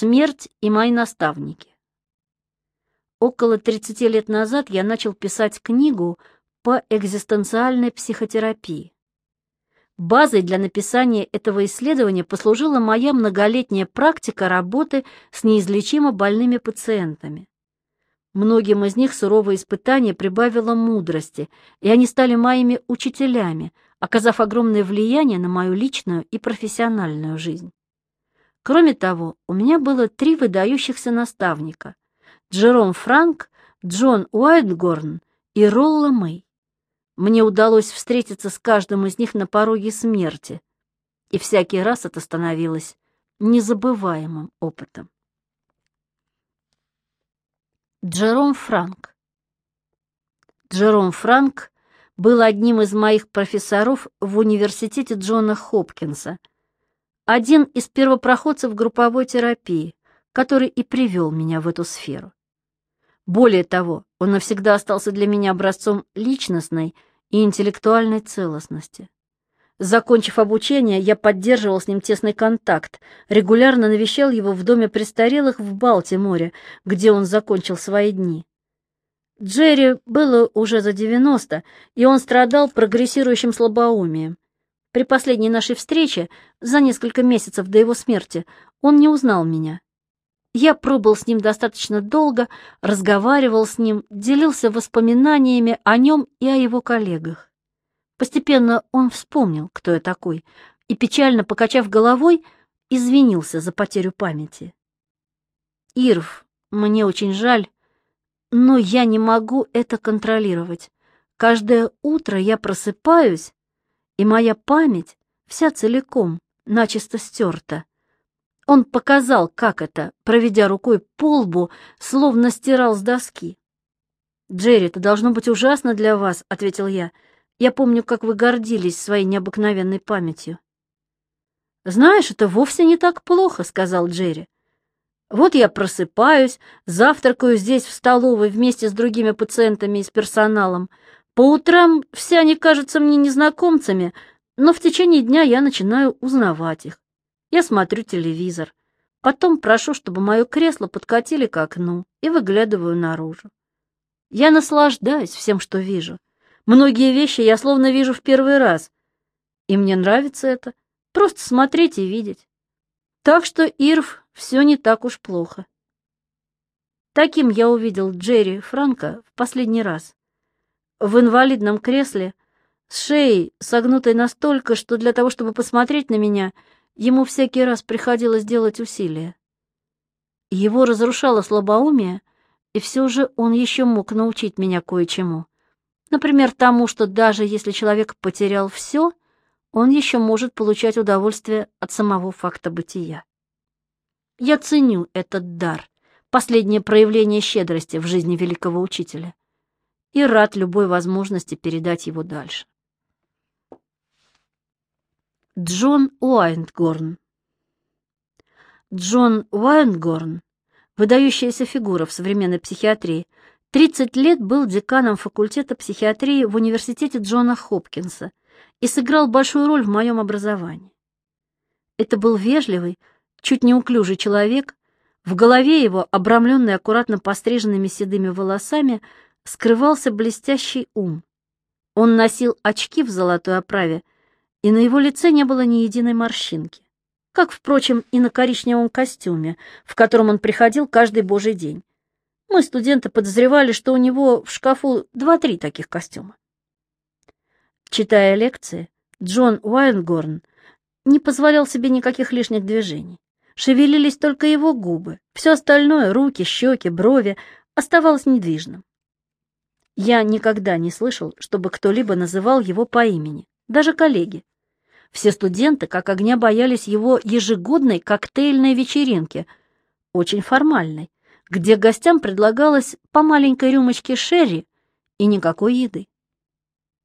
Смерть и мои наставники. Около 30 лет назад я начал писать книгу по экзистенциальной психотерапии. Базой для написания этого исследования послужила моя многолетняя практика работы с неизлечимо больными пациентами. Многим из них суровое испытание прибавило мудрости, и они стали моими учителями, оказав огромное влияние на мою личную и профессиональную жизнь. Кроме того, у меня было три выдающихся наставника — Джером Франк, Джон Уайтгорн и Ролла Мэй. Мне удалось встретиться с каждым из них на пороге смерти, и всякий раз это становилось незабываемым опытом. Джером Франк Джером Франк был одним из моих профессоров в университете Джона Хопкинса, один из первопроходцев групповой терапии, который и привел меня в эту сферу. Более того, он навсегда остался для меня образцом личностной и интеллектуальной целостности. Закончив обучение, я поддерживал с ним тесный контакт, регулярно навещал его в доме престарелых в Балтиморе, где он закончил свои дни. Джерри было уже за 90, и он страдал прогрессирующим слабоумием. При последней нашей встрече, за несколько месяцев до его смерти, он не узнал меня. Я пробыл с ним достаточно долго, разговаривал с ним, делился воспоминаниями о нем и о его коллегах. Постепенно он вспомнил, кто я такой, и, печально покачав головой, извинился за потерю памяти. «Ирв, мне очень жаль, но я не могу это контролировать. Каждое утро я просыпаюсь, и моя память вся целиком начисто стерта. Он показал, как это, проведя рукой по лбу, словно стирал с доски. «Джерри, это должно быть ужасно для вас», — ответил я. «Я помню, как вы гордились своей необыкновенной памятью». «Знаешь, это вовсе не так плохо», — сказал Джерри. «Вот я просыпаюсь, завтракаю здесь в столовой вместе с другими пациентами и с персоналом. По утрам все они кажутся мне незнакомцами, но в течение дня я начинаю узнавать их. Я смотрю телевизор. Потом прошу, чтобы мое кресло подкатили к окну и выглядываю наружу. Я наслаждаюсь всем, что вижу. Многие вещи я словно вижу в первый раз. И мне нравится это. Просто смотреть и видеть. Так что, Ирв, все не так уж плохо. Таким я увидел Джерри Франка в последний раз. В инвалидном кресле, с шеей, согнутой настолько, что для того, чтобы посмотреть на меня — Ему всякий раз приходилось делать усилия. Его разрушало слабоумие, и все же он еще мог научить меня кое-чему. Например, тому, что даже если человек потерял все, он еще может получать удовольствие от самого факта бытия. Я ценю этот дар, последнее проявление щедрости в жизни великого учителя, и рад любой возможности передать его дальше. Джон Уайндгорн. Джон Уайндгорн, выдающаяся фигура в современной психиатрии, 30 лет был деканом факультета психиатрии в университете Джона Хопкинса и сыграл большую роль в моем образовании. Это был вежливый, чуть неуклюжий человек, в голове его, обрамленный аккуратно постриженными седыми волосами, скрывался блестящий ум. Он носил очки в золотой оправе, и на его лице не было ни единой морщинки, как, впрочем, и на коричневом костюме, в котором он приходил каждый божий день. Мы, студенты, подозревали, что у него в шкафу два-три таких костюма. Читая лекции, Джон Уайнгорн не позволял себе никаких лишних движений. Шевелились только его губы, все остальное — руки, щеки, брови — оставалось недвижным. Я никогда не слышал, чтобы кто-либо называл его по имени, даже коллеги. Все студенты как огня боялись его ежегодной коктейльной вечеринки, очень формальной, где гостям предлагалось по маленькой рюмочке шерри и никакой еды.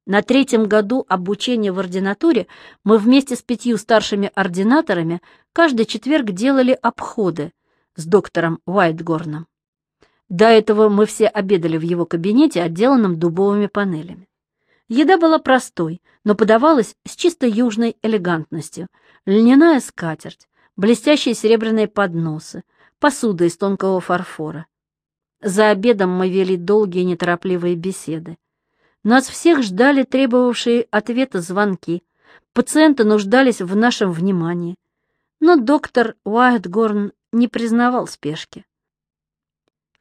На третьем году обучения в ординатуре мы вместе с пятью старшими ординаторами каждый четверг делали обходы с доктором Уайтгорном. До этого мы все обедали в его кабинете, отделанном дубовыми панелями. Еда была простой, но подавалась с чисто южной элегантностью. Льняная скатерть, блестящие серебряные подносы, посуда из тонкого фарфора. За обедом мы вели долгие неторопливые беседы. Нас всех ждали требовавшие ответа звонки. Пациенты нуждались в нашем внимании. Но доктор Уайтгорн не признавал спешки.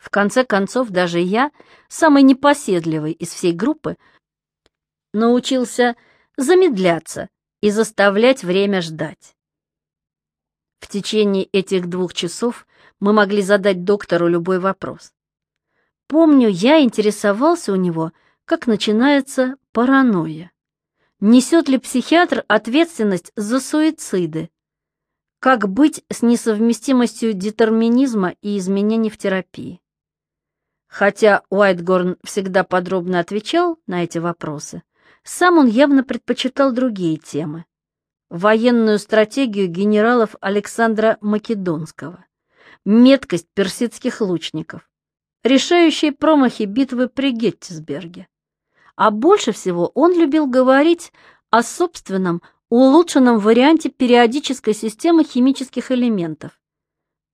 В конце концов, даже я, самый непоседливый из всей группы, научился замедляться и заставлять время ждать. В течение этих двух часов мы могли задать доктору любой вопрос. Помню, я интересовался у него, как начинается паранойя. Несет ли психиатр ответственность за суициды? Как быть с несовместимостью детерминизма и изменений в терапии? Хотя Уайтгорн всегда подробно отвечал на эти вопросы, сам он явно предпочитал другие темы. Военную стратегию генералов Александра Македонского, меткость персидских лучников, решающие промахи битвы при Геттисберге. А больше всего он любил говорить о собственном улучшенном варианте периодической системы химических элементов.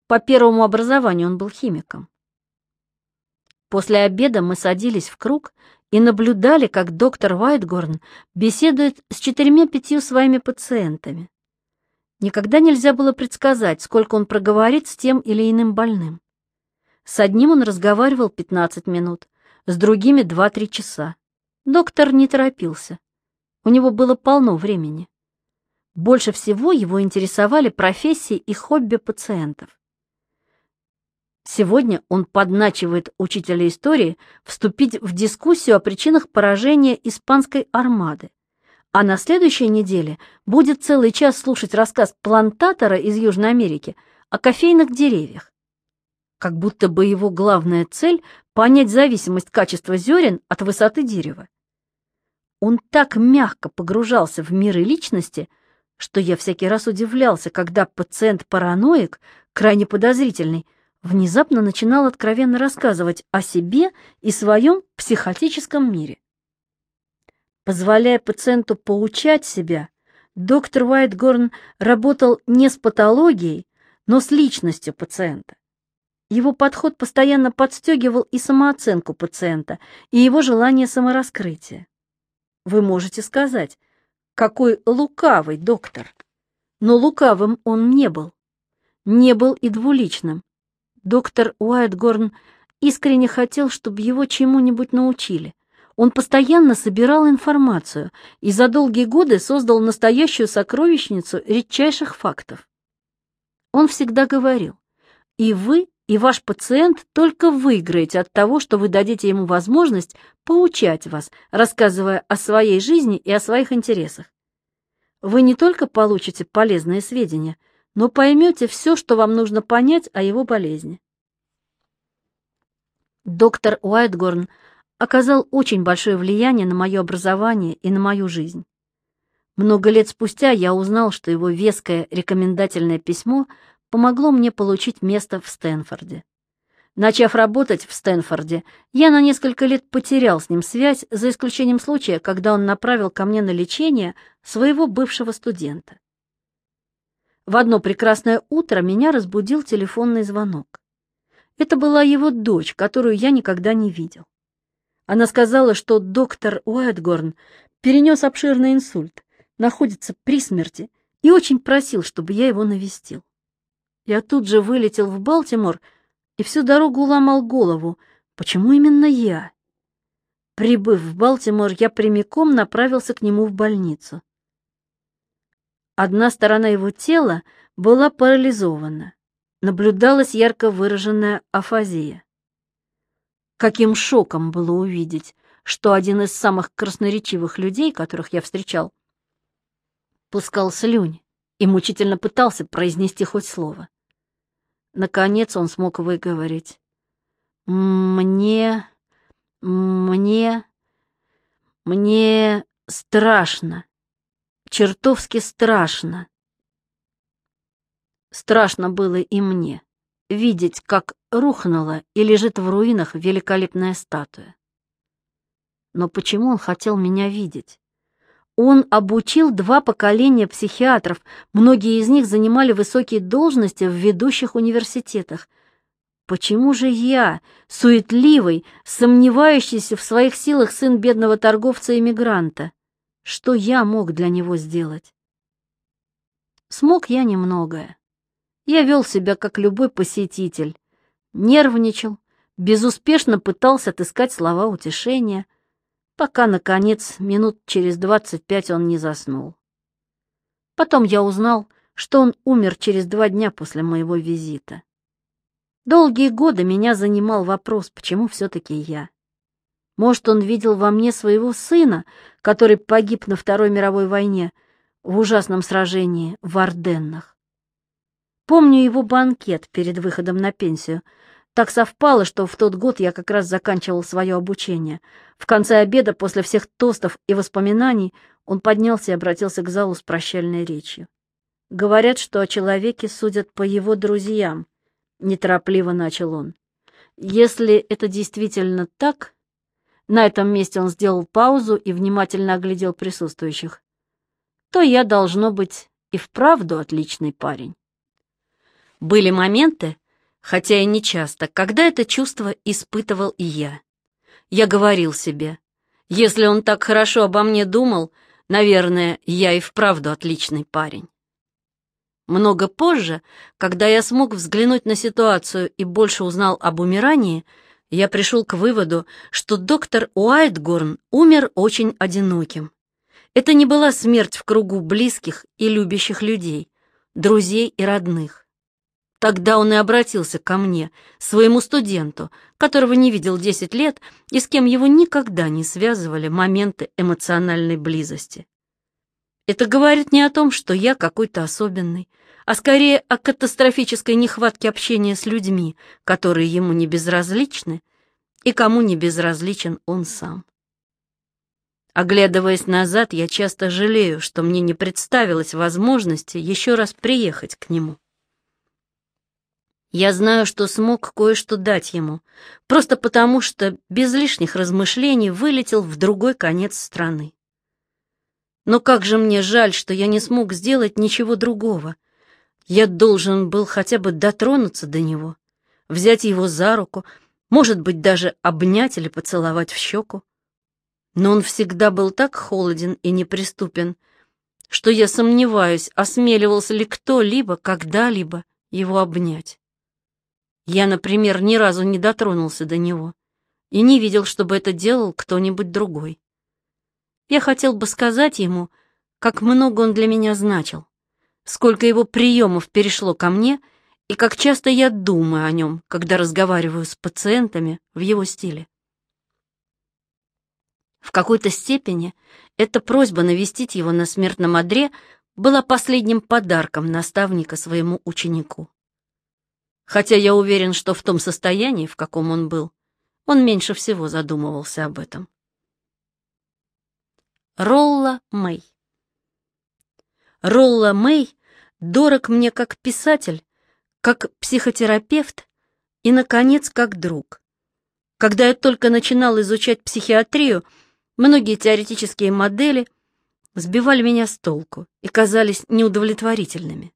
По первому образованию он был химиком. После обеда мы садились в круг и наблюдали, как доктор Уайтгорн беседует с четырьмя-пятью своими пациентами. Никогда нельзя было предсказать, сколько он проговорит с тем или иным больным. С одним он разговаривал 15 минут, с другими 2-3 часа. Доктор не торопился. У него было полно времени. Больше всего его интересовали профессии и хобби пациентов. Сегодня он подначивает учителя истории вступить в дискуссию о причинах поражения испанской армады. А на следующей неделе будет целый час слушать рассказ плантатора из Южной Америки о кофейных деревьях как будто бы его главная цель — понять зависимость качества зерен от высоты дерева. Он так мягко погружался в миры личности, что я всякий раз удивлялся, когда пациент-параноик, крайне подозрительный, внезапно начинал откровенно рассказывать о себе и своем психотическом мире. Позволяя пациенту поучать себя, доктор Уайтгорн работал не с патологией, но с личностью пациента. Его подход постоянно подстегивал и самооценку пациента, и его желание самораскрытия. Вы можете сказать, какой лукавый доктор. Но лукавым он не был. Не был и двуличным. Доктор Уайтгорн искренне хотел, чтобы его чему-нибудь научили. Он постоянно собирал информацию и за долгие годы создал настоящую сокровищницу редчайших фактов. Он всегда говорил, и вы и ваш пациент только выиграете от того, что вы дадите ему возможность поучать вас, рассказывая о своей жизни и о своих интересах. Вы не только получите полезные сведения, но поймете все, что вам нужно понять о его болезни. Доктор Уайтгорн оказал очень большое влияние на мое образование и на мою жизнь. Много лет спустя я узнал, что его веское рекомендательное письмо – помогло мне получить место в Стэнфорде. Начав работать в Стэнфорде, я на несколько лет потерял с ним связь, за исключением случая, когда он направил ко мне на лечение своего бывшего студента. В одно прекрасное утро меня разбудил телефонный звонок. Это была его дочь, которую я никогда не видел. Она сказала, что доктор Уайтгорн перенес обширный инсульт, находится при смерти и очень просил, чтобы я его навестил. Я тут же вылетел в Балтимор и всю дорогу ломал голову, почему именно я? Прибыв в Балтимор, я прямиком направился к нему в больницу. Одна сторона его тела была парализована. Наблюдалась ярко выраженная афазия. Каким шоком было увидеть, что один из самых красноречивых людей, которых я встречал, пускал слюни и мучительно пытался произнести хоть слово. Наконец он смог выговорить. «Мне... мне... мне страшно. Чертовски страшно». Страшно было и мне видеть, как рухнула и лежит в руинах великолепная статуя. Но почему он хотел меня видеть? Он обучил два поколения психиатров, многие из них занимали высокие должности в ведущих университетах. Почему же я, суетливый, сомневающийся в своих силах сын бедного торговца-эмигранта? Что я мог для него сделать? Смог я немногое. Я вел себя, как любой посетитель. Нервничал, безуспешно пытался отыскать слова утешения, пока, наконец, минут через двадцать пять он не заснул. Потом я узнал, что он умер через два дня после моего визита. Долгие годы меня занимал вопрос, почему все-таки я. Может, он видел во мне своего сына, который погиб на Второй мировой войне в ужасном сражении в Орденнах. Помню его банкет перед выходом на пенсию. Так совпало, что в тот год я как раз заканчивал свое обучение. В конце обеда, после всех тостов и воспоминаний, он поднялся и обратился к залу с прощальной речью. «Говорят, что о человеке судят по его друзьям», — неторопливо начал он. «Если это действительно так...» На этом месте он сделал паузу и внимательно оглядел присутствующих. «То я, должно быть, и вправду отличный парень». Были моменты, хотя и не часто, когда это чувство испытывал и я. Я говорил себе, если он так хорошо обо мне думал, наверное, я и вправду отличный парень. Много позже, когда я смог взглянуть на ситуацию и больше узнал об умирании, я пришел к выводу, что доктор Уайтгорн умер очень одиноким. Это не была смерть в кругу близких и любящих людей, друзей и родных. Тогда он и обратился ко мне, своему студенту, которого не видел 10 лет и с кем его никогда не связывали моменты эмоциональной близости. Это говорит не о том, что я какой-то особенный, а скорее о катастрофической нехватке общения с людьми, которые ему не безразличны и кому не безразличен он сам. Оглядываясь назад, я часто жалею, что мне не представилось возможности еще раз приехать к нему. Я знаю, что смог кое-что дать ему, просто потому что без лишних размышлений вылетел в другой конец страны. Но как же мне жаль, что я не смог сделать ничего другого. Я должен был хотя бы дотронуться до него, взять его за руку, может быть, даже обнять или поцеловать в щеку. Но он всегда был так холоден и неприступен, что я сомневаюсь, осмеливался ли кто-либо когда-либо его обнять. Я, например, ни разу не дотронулся до него и не видел, чтобы это делал кто-нибудь другой. Я хотел бы сказать ему, как много он для меня значил, сколько его приемов перешло ко мне и как часто я думаю о нем, когда разговариваю с пациентами в его стиле. В какой-то степени эта просьба навестить его на смертном одре была последним подарком наставника своему ученику хотя я уверен, что в том состоянии, в каком он был, он меньше всего задумывался об этом. Ролла Мэй Ролла Мэй дорог мне как писатель, как психотерапевт и, наконец, как друг. Когда я только начинал изучать психиатрию, многие теоретические модели сбивали меня с толку и казались неудовлетворительными.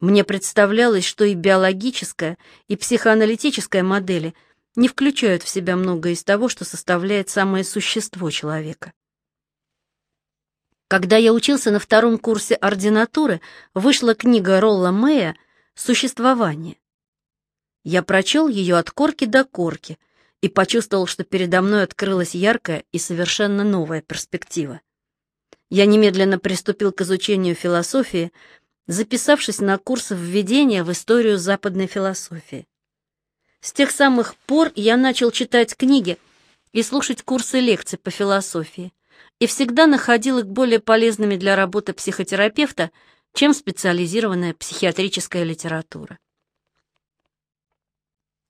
Мне представлялось, что и биологическая, и психоаналитическая модели не включают в себя многое из того, что составляет самое существо человека. Когда я учился на втором курсе ординатуры, вышла книга Ролла Мэя «Существование». Я прочел ее от корки до корки и почувствовал, что передо мной открылась яркая и совершенно новая перспектива. Я немедленно приступил к изучению философии, записавшись на курс введения в историю западной философии. С тех самых пор я начал читать книги и слушать курсы лекций по философии, и всегда находил их более полезными для работы психотерапевта, чем специализированная психиатрическая литература.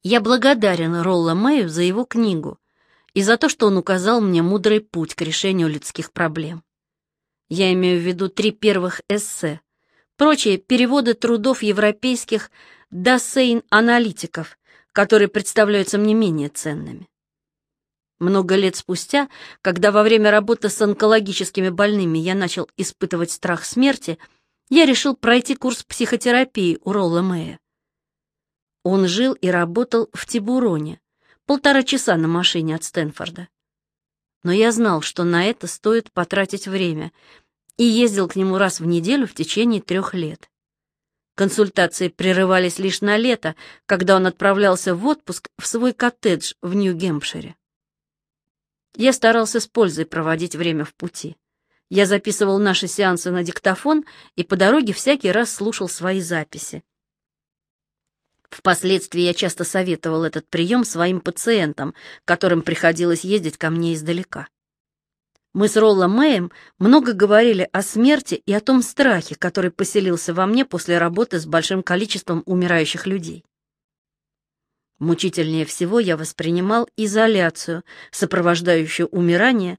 Я благодарен Ролла Мэю за его книгу и за то, что он указал мне мудрый путь к решению людских проблем. Я имею в виду три первых эссе, Прочие переводы трудов европейских досейн-аналитиков, которые представляются мне менее ценными. Много лет спустя, когда во время работы с онкологическими больными я начал испытывать страх смерти, я решил пройти курс психотерапии у Ролла Мэя. Он жил и работал в Тибуроне, полтора часа на машине от Стэнфорда. Но я знал, что на это стоит потратить время, и ездил к нему раз в неделю в течение трех лет. Консультации прерывались лишь на лето, когда он отправлялся в отпуск в свой коттедж в Нью-Гемпшире. Я старался с пользой проводить время в пути. Я записывал наши сеансы на диктофон и по дороге всякий раз слушал свои записи. Впоследствии я часто советовал этот прием своим пациентам, которым приходилось ездить ко мне издалека. Мы с Ролло Мэем много говорили о смерти и о том страхе, который поселился во мне после работы с большим количеством умирающих людей. Мучительнее всего я воспринимал изоляцию, сопровождающую умирание,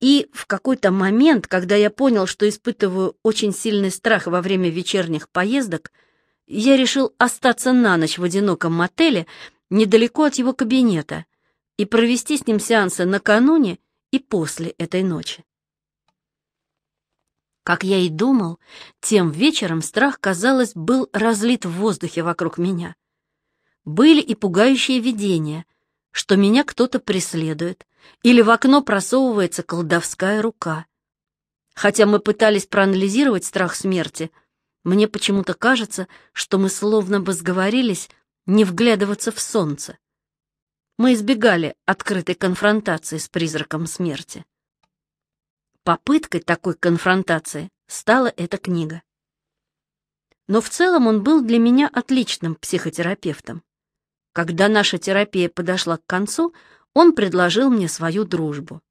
и в какой-то момент, когда я понял, что испытываю очень сильный страх во время вечерних поездок, я решил остаться на ночь в одиноком мотеле недалеко от его кабинета и провести с ним сеансы накануне и после этой ночи. Как я и думал, тем вечером страх, казалось, был разлит в воздухе вокруг меня. Были и пугающие видения, что меня кто-то преследует, или в окно просовывается колдовская рука. Хотя мы пытались проанализировать страх смерти, мне почему-то кажется, что мы словно бы сговорились не вглядываться в солнце. Мы избегали открытой конфронтации с призраком смерти. Попыткой такой конфронтации стала эта книга. Но в целом он был для меня отличным психотерапевтом. Когда наша терапия подошла к концу, он предложил мне свою дружбу.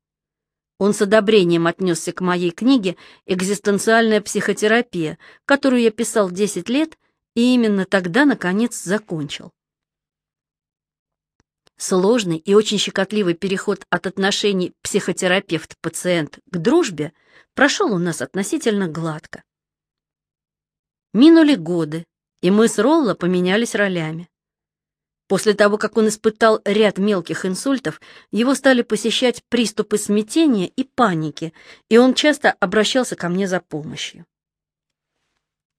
Он с одобрением отнесся к моей книге «Экзистенциальная психотерапия», которую я писал 10 лет, и именно тогда, наконец, закончил. Сложный и очень щекотливый переход от отношений психотерапевт-пациент к дружбе прошел у нас относительно гладко. Минули годы, и мы с Ролло поменялись ролями. После того, как он испытал ряд мелких инсультов, его стали посещать приступы смятения и паники, и он часто обращался ко мне за помощью.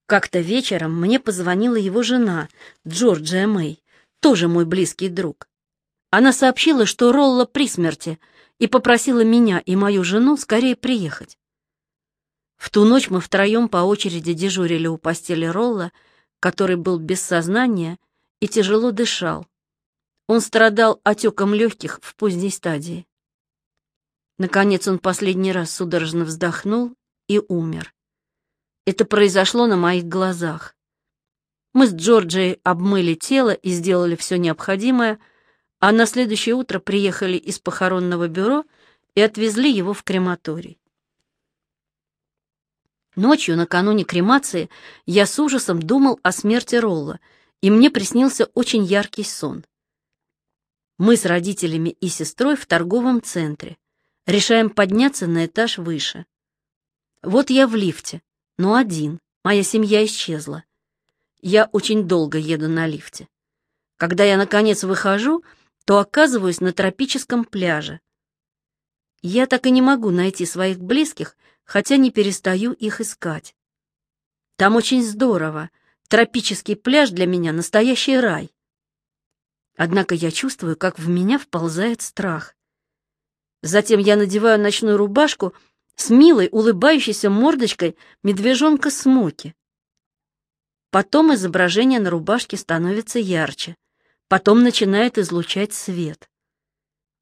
Как-то вечером мне позвонила его жена, Джорджия Мэй, тоже мой близкий друг. Она сообщила, что Ролла при смерти, и попросила меня и мою жену скорее приехать. В ту ночь мы втроем по очереди дежурили у постели Ролла, который был без сознания и тяжело дышал. Он страдал отеком легких в поздней стадии. Наконец он последний раз судорожно вздохнул и умер. Это произошло на моих глазах. Мы с Джорджией обмыли тело и сделали все необходимое, а на следующее утро приехали из похоронного бюро и отвезли его в крематорий. Ночью, накануне кремации, я с ужасом думал о смерти Ролла — и мне приснился очень яркий сон. Мы с родителями и сестрой в торговом центре. Решаем подняться на этаж выше. Вот я в лифте, но один. Моя семья исчезла. Я очень долго еду на лифте. Когда я, наконец, выхожу, то оказываюсь на тропическом пляже. Я так и не могу найти своих близких, хотя не перестаю их искать. Там очень здорово, Тропический пляж для меня — настоящий рай. Однако я чувствую, как в меня вползает страх. Затем я надеваю ночную рубашку с милой, улыбающейся мордочкой медвежонка Смоки. Потом изображение на рубашке становится ярче, потом начинает излучать свет.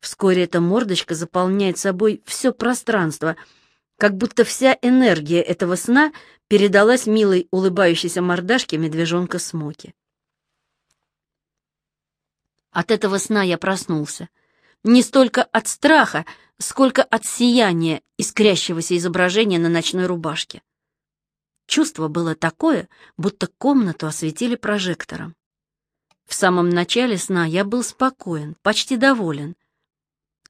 Вскоре эта мордочка заполняет собой все пространство — как будто вся энергия этого сна передалась милой улыбающейся мордашке медвежонка Смоки. От этого сна я проснулся. Не столько от страха, сколько от сияния искрящегося изображения на ночной рубашке. Чувство было такое, будто комнату осветили прожектором. В самом начале сна я был спокоен, почти доволен,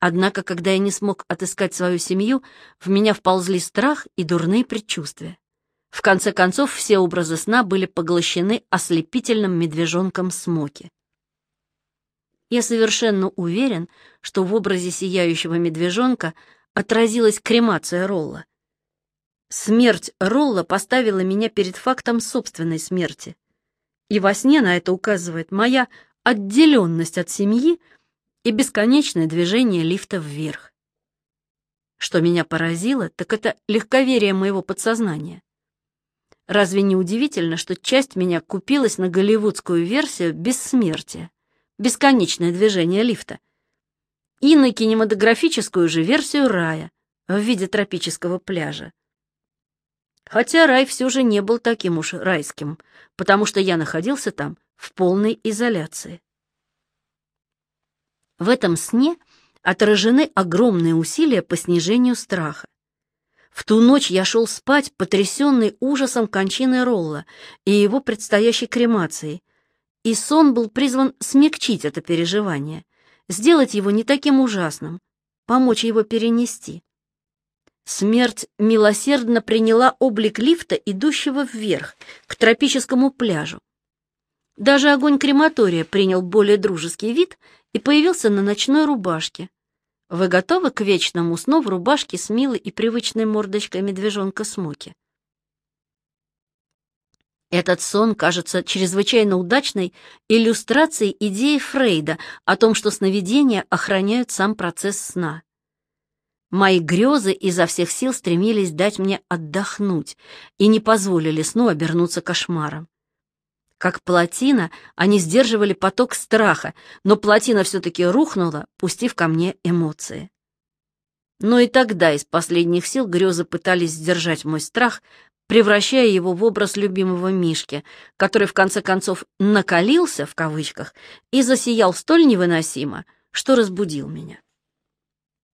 Однако, когда я не смог отыскать свою семью, в меня вползли страх и дурные предчувствия. В конце концов, все образы сна были поглощены ослепительным медвежонком Смоки. Я совершенно уверен, что в образе сияющего медвежонка отразилась кремация Ролла. Смерть Ролла поставила меня перед фактом собственной смерти. И во сне на это указывает моя отделенность от семьи и бесконечное движение лифта вверх. Что меня поразило, так это легковерие моего подсознания. Разве не удивительно, что часть меня купилась на голливудскую версию бессмертия, бесконечное движение лифта, и на кинематографическую же версию рая в виде тропического пляжа? Хотя рай все же не был таким уж райским, потому что я находился там в полной изоляции. В этом сне отражены огромные усилия по снижению страха. В ту ночь я шел спать, потрясенный ужасом кончины Ролла и его предстоящей кремации, и сон был призван смягчить это переживание, сделать его не таким ужасным, помочь его перенести. Смерть милосердно приняла облик лифта, идущего вверх, к тропическому пляжу. Даже огонь крематория принял более дружеский вид и появился на ночной рубашке. Вы готовы к вечному сну в рубашке с милой и привычной мордочкой медвежонка Смоки? Этот сон кажется чрезвычайно удачной иллюстрацией идеи Фрейда о том, что сновидения охраняют сам процесс сна. Мои грезы изо всех сил стремились дать мне отдохнуть и не позволили сну обернуться кошмаром. Как плотина, они сдерживали поток страха, но плотина все-таки рухнула, пустив ко мне эмоции. Но и тогда из последних сил грезы пытались сдержать мой страх, превращая его в образ любимого Мишки, который в конце концов «накалился» в кавычках и засиял столь невыносимо, что разбудил меня.